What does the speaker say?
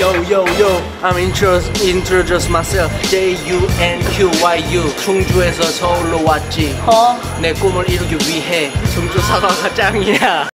Yo yo yo I'm intro, introduce myself J-U-N-Q-Y-U 충주에서 서울로 왔지 어? 내 꿈을 이루기 위해 충주 사과가 짱이야